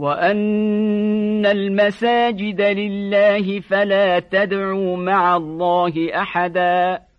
وأن المساجد لله فلا تدعوا مع الله أحداً